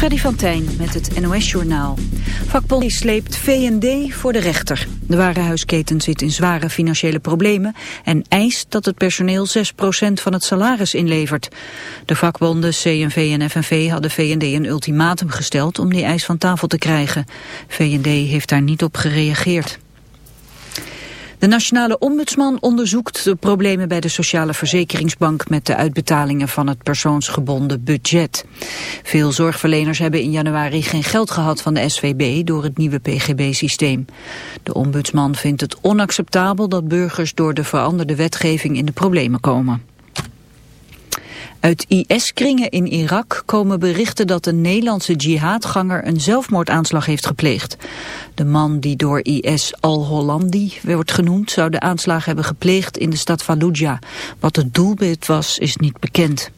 Freddy van Tijn met het NOS-journaal. Vakbond sleept V&D voor de rechter. De warenhuisketen zit in zware financiële problemen... en eist dat het personeel 6% van het salaris inlevert. De vakbonden CNV en FNV hadden V&D een ultimatum gesteld... om die eis van tafel te krijgen. V&D heeft daar niet op gereageerd. De nationale ombudsman onderzoekt de problemen bij de Sociale Verzekeringsbank met de uitbetalingen van het persoonsgebonden budget. Veel zorgverleners hebben in januari geen geld gehad van de SVB door het nieuwe PGB-systeem. De ombudsman vindt het onacceptabel dat burgers door de veranderde wetgeving in de problemen komen. Uit IS-kringen in Irak komen berichten dat een Nederlandse jihadganger een zelfmoordaanslag heeft gepleegd. De man die door IS al-Hollandi wordt genoemd zou de aanslag hebben gepleegd in de stad Fallujah. Wat het doelwit was is niet bekend.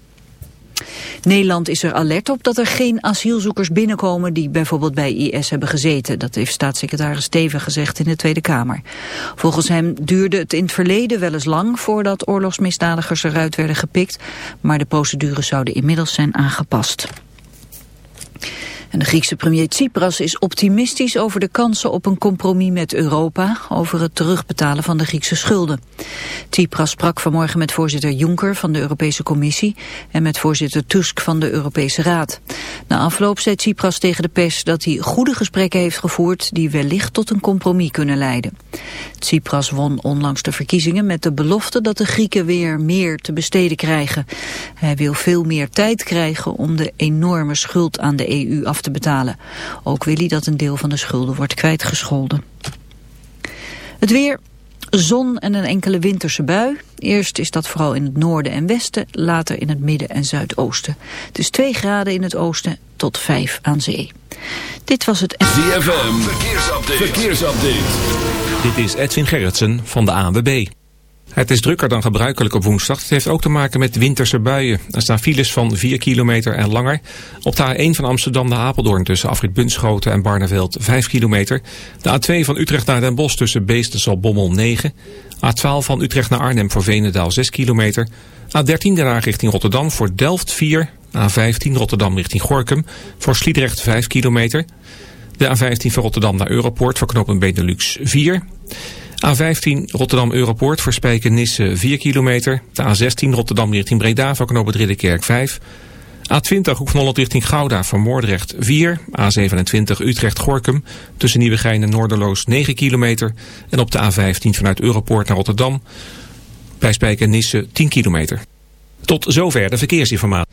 Nederland is er alert op dat er geen asielzoekers binnenkomen die bijvoorbeeld bij IS hebben gezeten. Dat heeft staatssecretaris Steven gezegd in de Tweede Kamer. Volgens hem duurde het in het verleden wel eens lang voordat oorlogsmisdadigers eruit werden gepikt. Maar de procedures zouden inmiddels zijn aangepast. De Griekse premier Tsipras is optimistisch over de kansen op een compromis met Europa over het terugbetalen van de Griekse schulden. Tsipras sprak vanmorgen met voorzitter Juncker van de Europese Commissie en met voorzitter Tusk van de Europese Raad. Na afloop zei Tsipras tegen de pers dat hij goede gesprekken heeft gevoerd die wellicht tot een compromis kunnen leiden. Tsipras won onlangs de verkiezingen met de belofte dat de Grieken weer meer te besteden krijgen. Hij wil veel meer tijd krijgen om de enorme schuld aan de EU af te betalen. Ook wil hij dat een deel van de schulden wordt kwijtgescholden. Het weer, zon en een enkele winterse bui. Eerst is dat vooral in het noorden en westen, later in het midden en zuidoosten. Het is 2 graden in het oosten tot 5 aan zee. Dit was het... ZFM, verkeersupdate. verkeersupdate. Dit is Edwin Gerritsen van de ANWB. Het is drukker dan gebruikelijk op woensdag. Het heeft ook te maken met winterse buien. Er staan files van 4 kilometer en langer. Op de A1 van Amsterdam naar Apeldoorn tussen Afrit Bunschoten en Barneveld 5 kilometer. De A2 van Utrecht naar Den Bosch tussen Beestensal Bommel 9. A12 van Utrecht naar Arnhem voor Venendaal 6 kilometer. A13 daarna richting Rotterdam voor Delft 4. A15 Rotterdam richting Gorkum voor Sliedrecht 5 kilometer. De A15 van Rotterdam naar Europoort voor knooppunt Benelux 4. A15 Rotterdam-Europoort voor Spijken-Nisse 4 kilometer. De A16 Rotterdam richting Breda voor knooppunt Ridderkerk 5. A20 Hoek van Holland richting Gouda voor Moordrecht 4. A27 Utrecht-Gorkum tussen Nieuwegein en Noorderloos 9 kilometer. En op de A15 vanuit Europoort naar Rotterdam bij Spijken-Nisse 10 kilometer. Tot zover de verkeersinformatie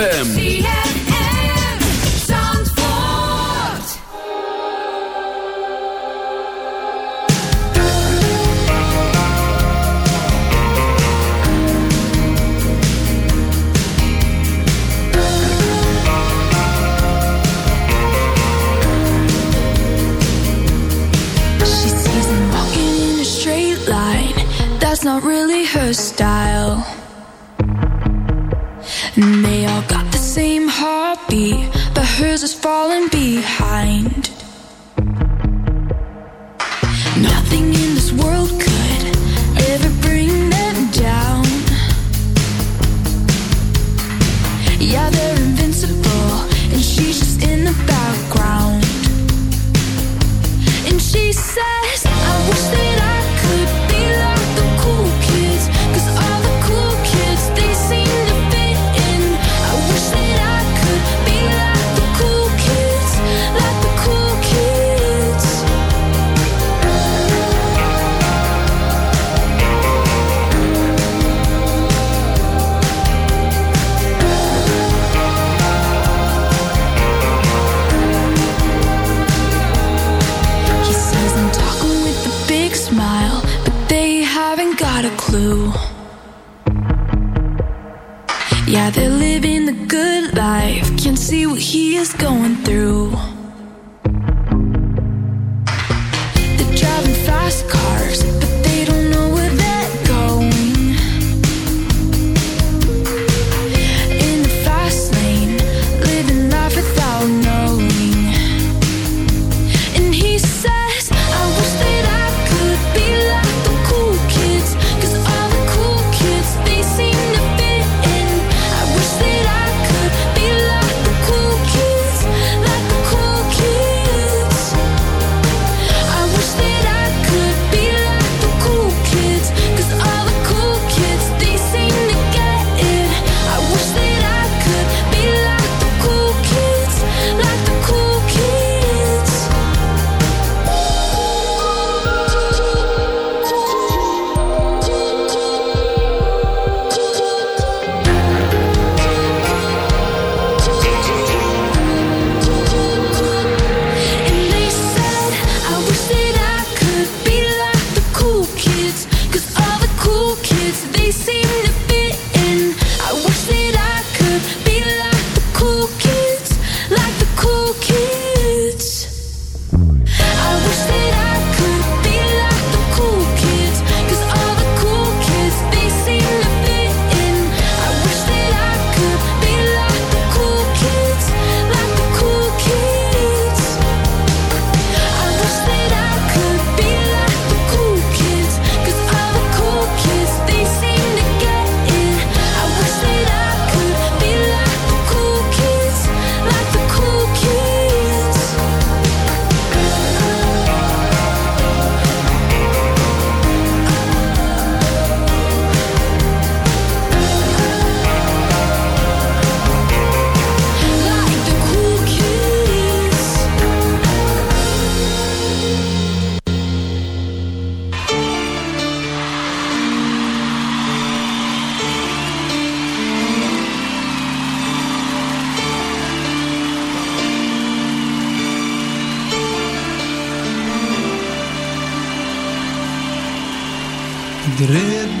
ZFM.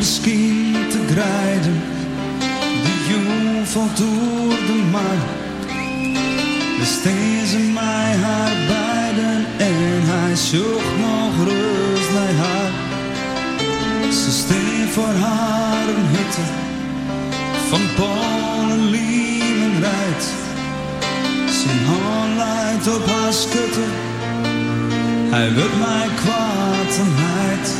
misschien te grijden. De jong valt door de. Besteed ze mij haar beiden en hij zocht nog rust haar. Ze steen voor haar een hitte van Polen, liemen rijdt. Zijn hand leidt op haar schutte, hij wil mij kwaad en heid.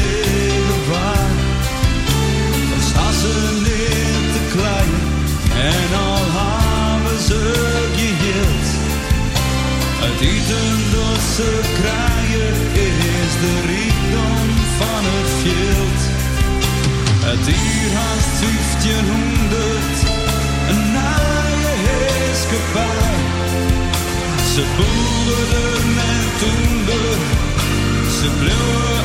dansen in de klei. En al hebben ze geheeld, het eten dat ze krijgen is de rijkdom van het veld. Het dier haast 1500, een naaie heerskepaar. Ze boeren er en toender, ze bloeien.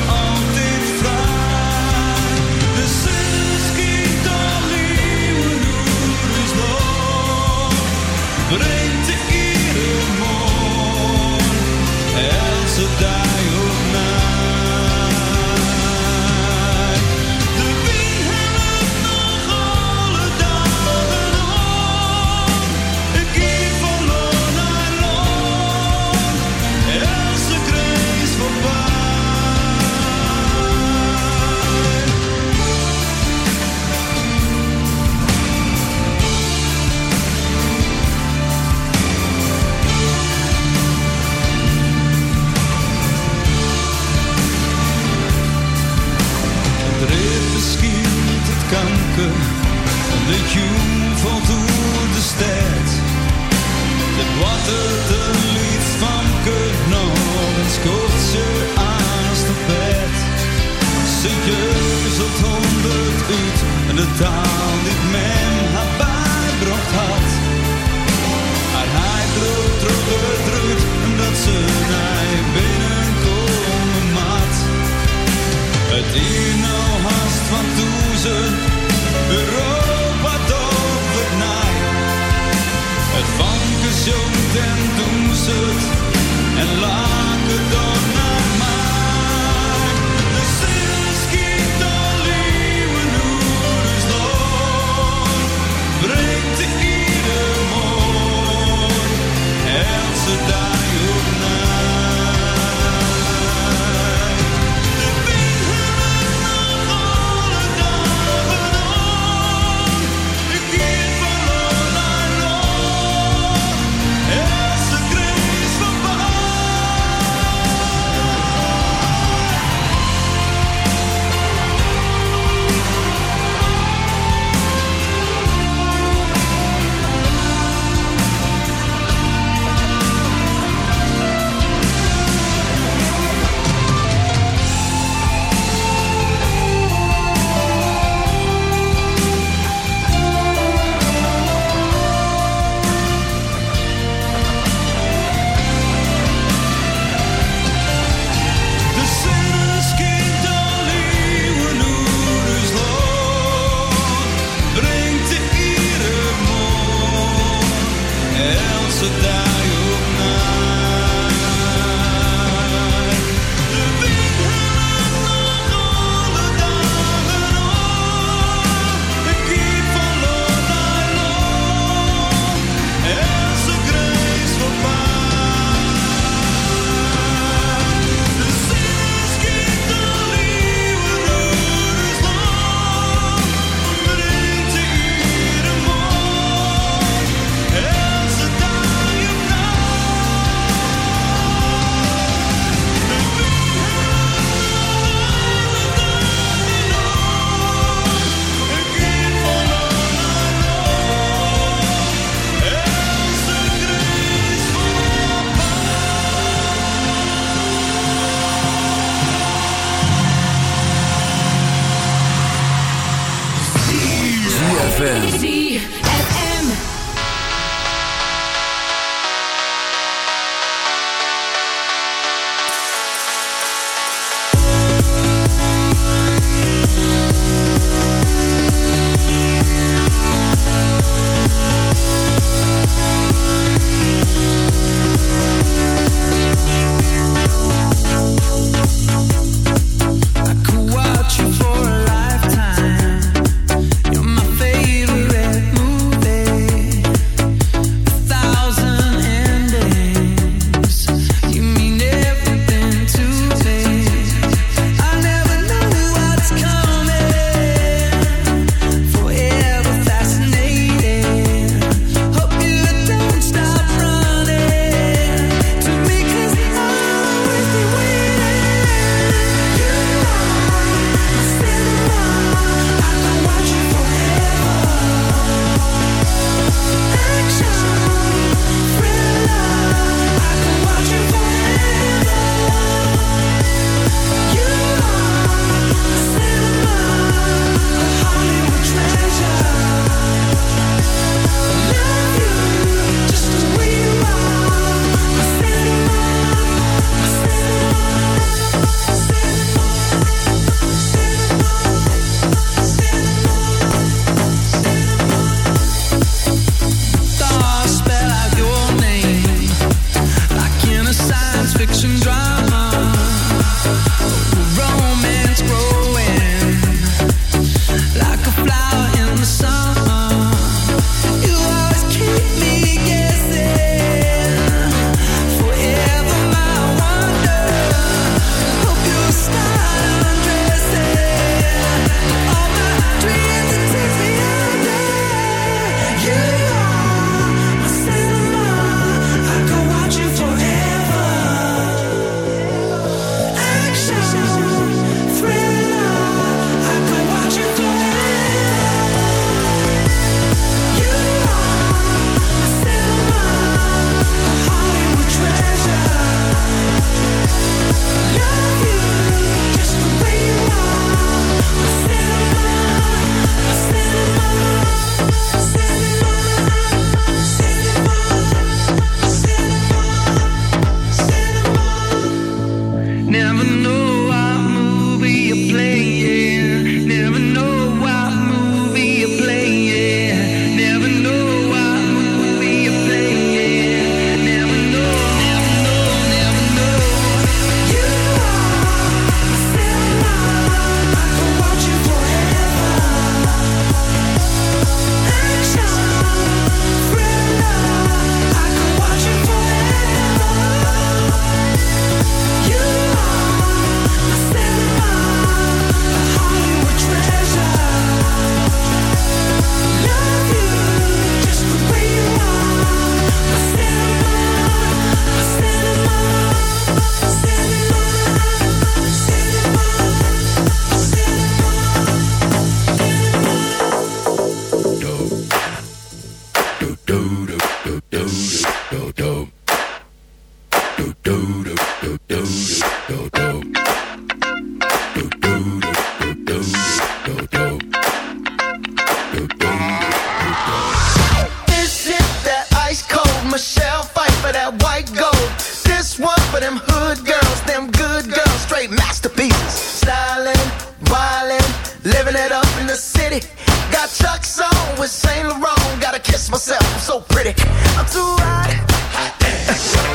city. Got Chuck's on with Saint Laurent. Gotta kiss myself, I'm so pretty. I'm too hot. hot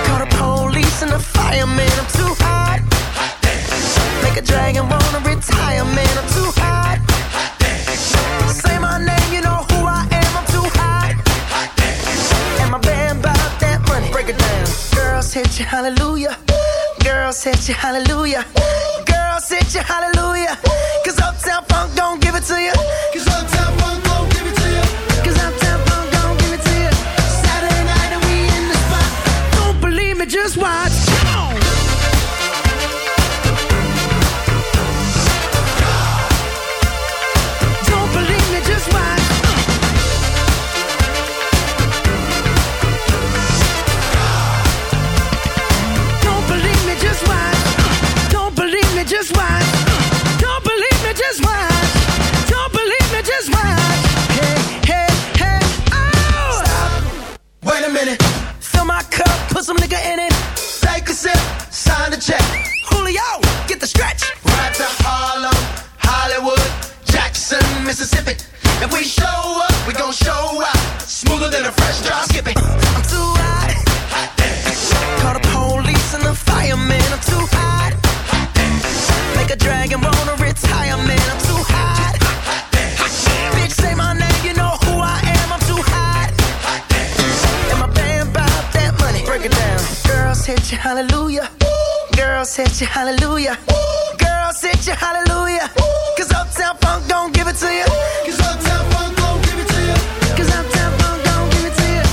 Call the police and the fireman. I'm too hot. hot Make a dragon wanna retire, man. I'm too hot. hot Say my name, you know who I am. I'm too hot. hot and my band about that money. Break it down. Girls hit you, hallelujah. Girls hit you, hallelujah. Girls hit you, hallelujah hit you, hallelujah. Ooh. Girls hit you, hallelujah. Ooh. Cause Uptown Funk don't give it to you. Ooh. Cause Uptown Funk don't give it to you. Cause Uptown Funk don't give it to you.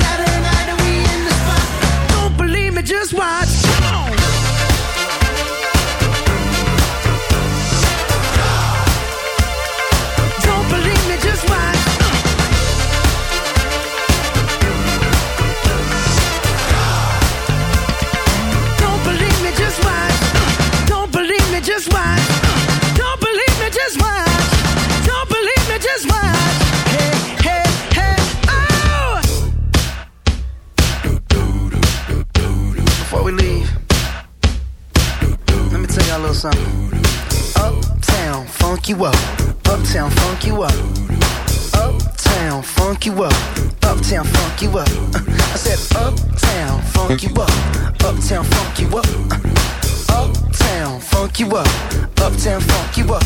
Saturday night and we in the spot. Don't believe me, just watch. up. Uptown funk you up.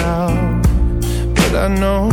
Now. But I know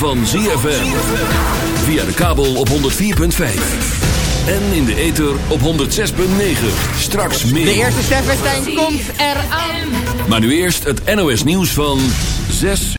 van ZFM. Via de kabel op 104.5. En in de ether op 106.9. Straks meer. De eerste Steffenstein komt eraan. Maar nu eerst het NOS nieuws van 6.